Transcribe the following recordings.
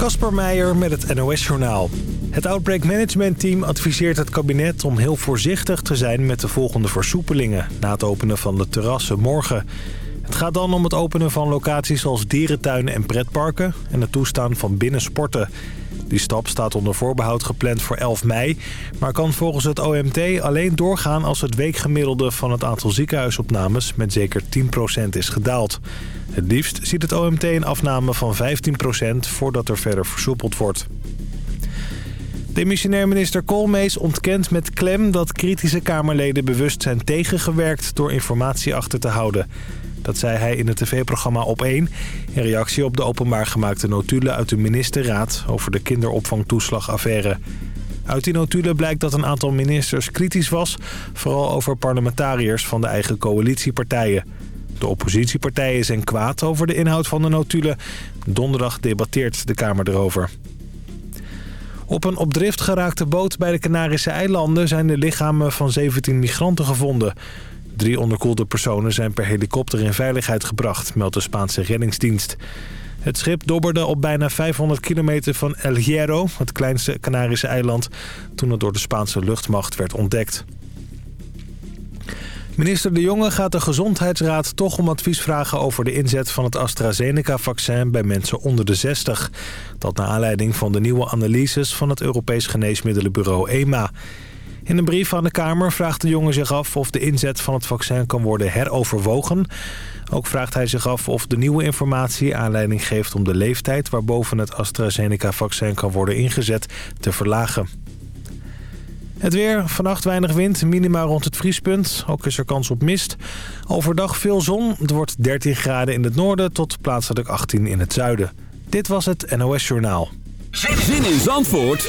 Kasper Meijer met het NOS-journaal. Het Outbreak Management Team adviseert het kabinet om heel voorzichtig te zijn met de volgende versoepelingen... na het openen van de terrassen morgen. Het gaat dan om het openen van locaties als dierentuinen en pretparken... en het toestaan van binnensporten. Die stap staat onder voorbehoud gepland voor 11 mei... maar kan volgens het OMT alleen doorgaan als het weekgemiddelde van het aantal ziekenhuisopnames... met zeker 10% is gedaald. Het liefst ziet het OMT een afname van 15% voordat er verder versoepeld wordt. Demissionair minister Koolmees ontkent met klem dat kritische Kamerleden bewust zijn tegengewerkt door informatie achter te houden. Dat zei hij in het tv-programma Op1 in reactie op de openbaar gemaakte notulen uit de ministerraad over de kinderopvangtoeslagaffaire. Uit die notulen blijkt dat een aantal ministers kritisch was, vooral over parlementariërs van de eigen coalitiepartijen. De oppositiepartijen zijn kwaad over de inhoud van de notulen. Donderdag debatteert de Kamer erover. Op een op drift geraakte boot bij de Canarische eilanden zijn de lichamen van 17 migranten gevonden. Drie onderkoelde personen zijn per helikopter in veiligheid gebracht, meldt de Spaanse reddingsdienst. Het schip dobberde op bijna 500 kilometer van El Hierro, het kleinste Canarische eiland, toen het door de Spaanse luchtmacht werd ontdekt. Minister De Jonge gaat de Gezondheidsraad toch om advies vragen over de inzet van het AstraZeneca-vaccin bij mensen onder de 60. Dat naar aanleiding van de nieuwe analyses van het Europees Geneesmiddelenbureau EMA. In een brief aan de Kamer vraagt De Jonge zich af of de inzet van het vaccin kan worden heroverwogen. Ook vraagt hij zich af of de nieuwe informatie aanleiding geeft om de leeftijd waarboven het AstraZeneca-vaccin kan worden ingezet te verlagen. Het weer, vannacht weinig wind, minimaal rond het vriespunt. Ook is er kans op mist. Overdag veel zon. Het wordt 13 graden in het noorden tot plaatselijk 18 in het zuiden. Dit was het NOS Journaal. Zin in Zandvoort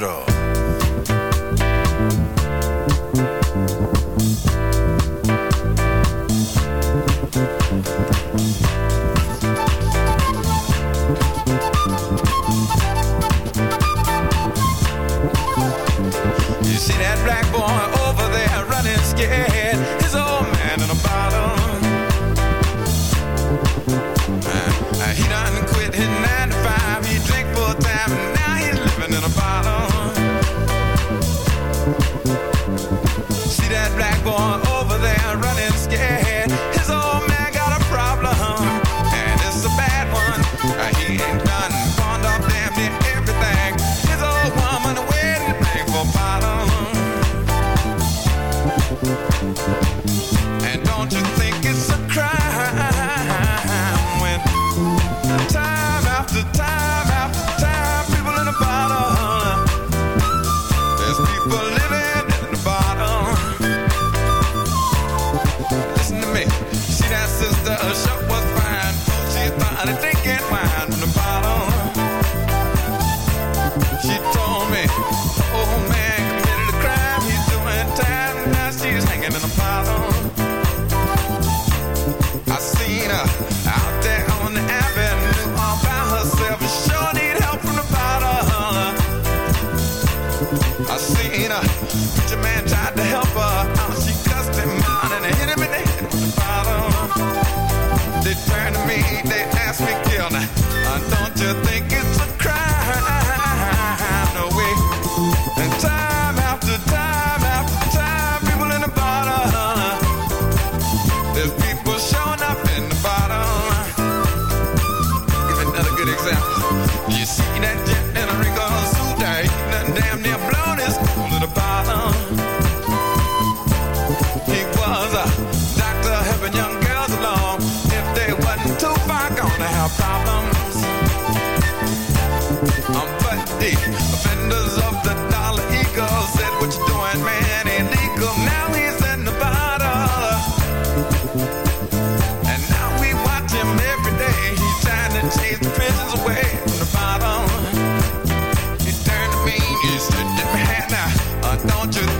4. don't you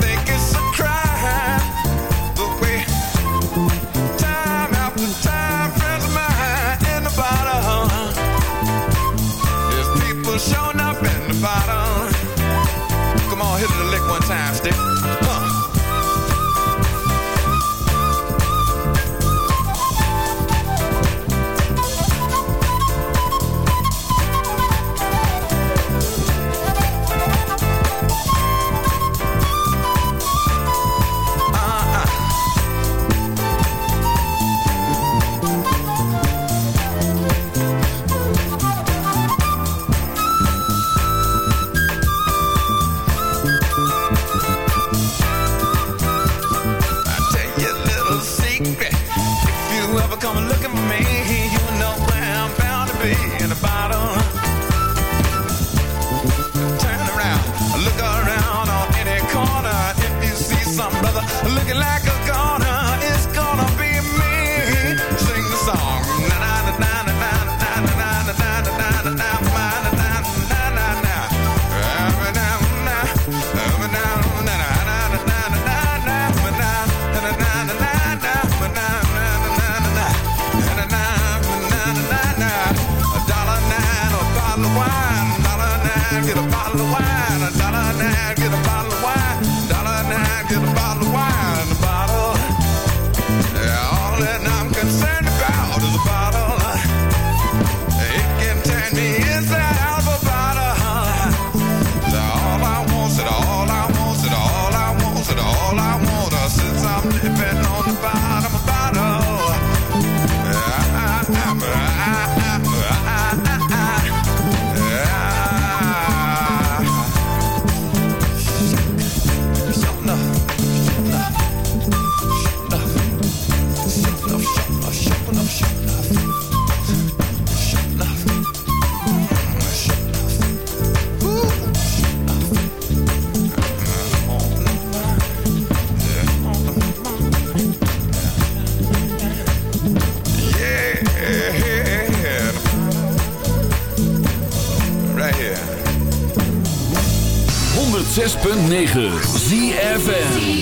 ZFM.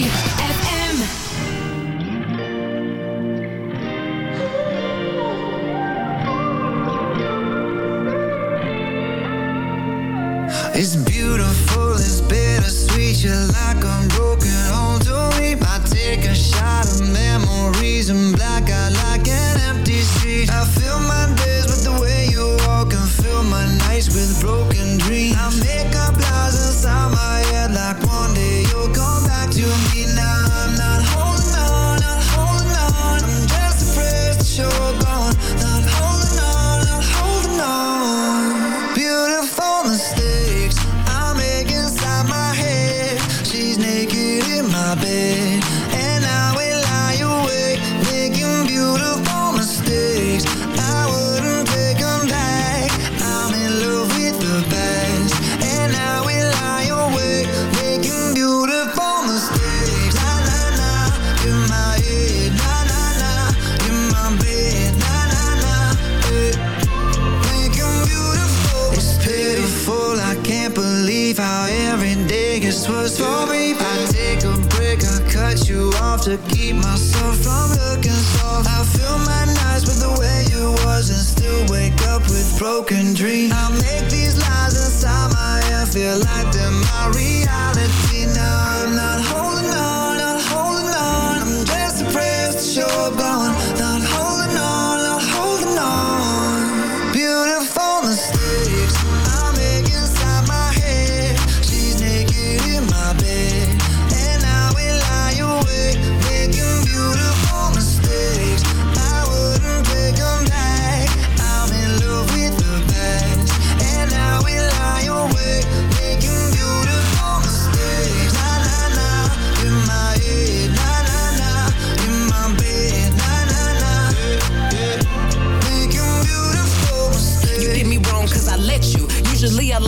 biggest was for me. I take a break, I cut you off To keep myself from looking soft. I fill my nights with the way you was And still wake up with broken dreams. I make these lies inside my head Feel like they're my reality now.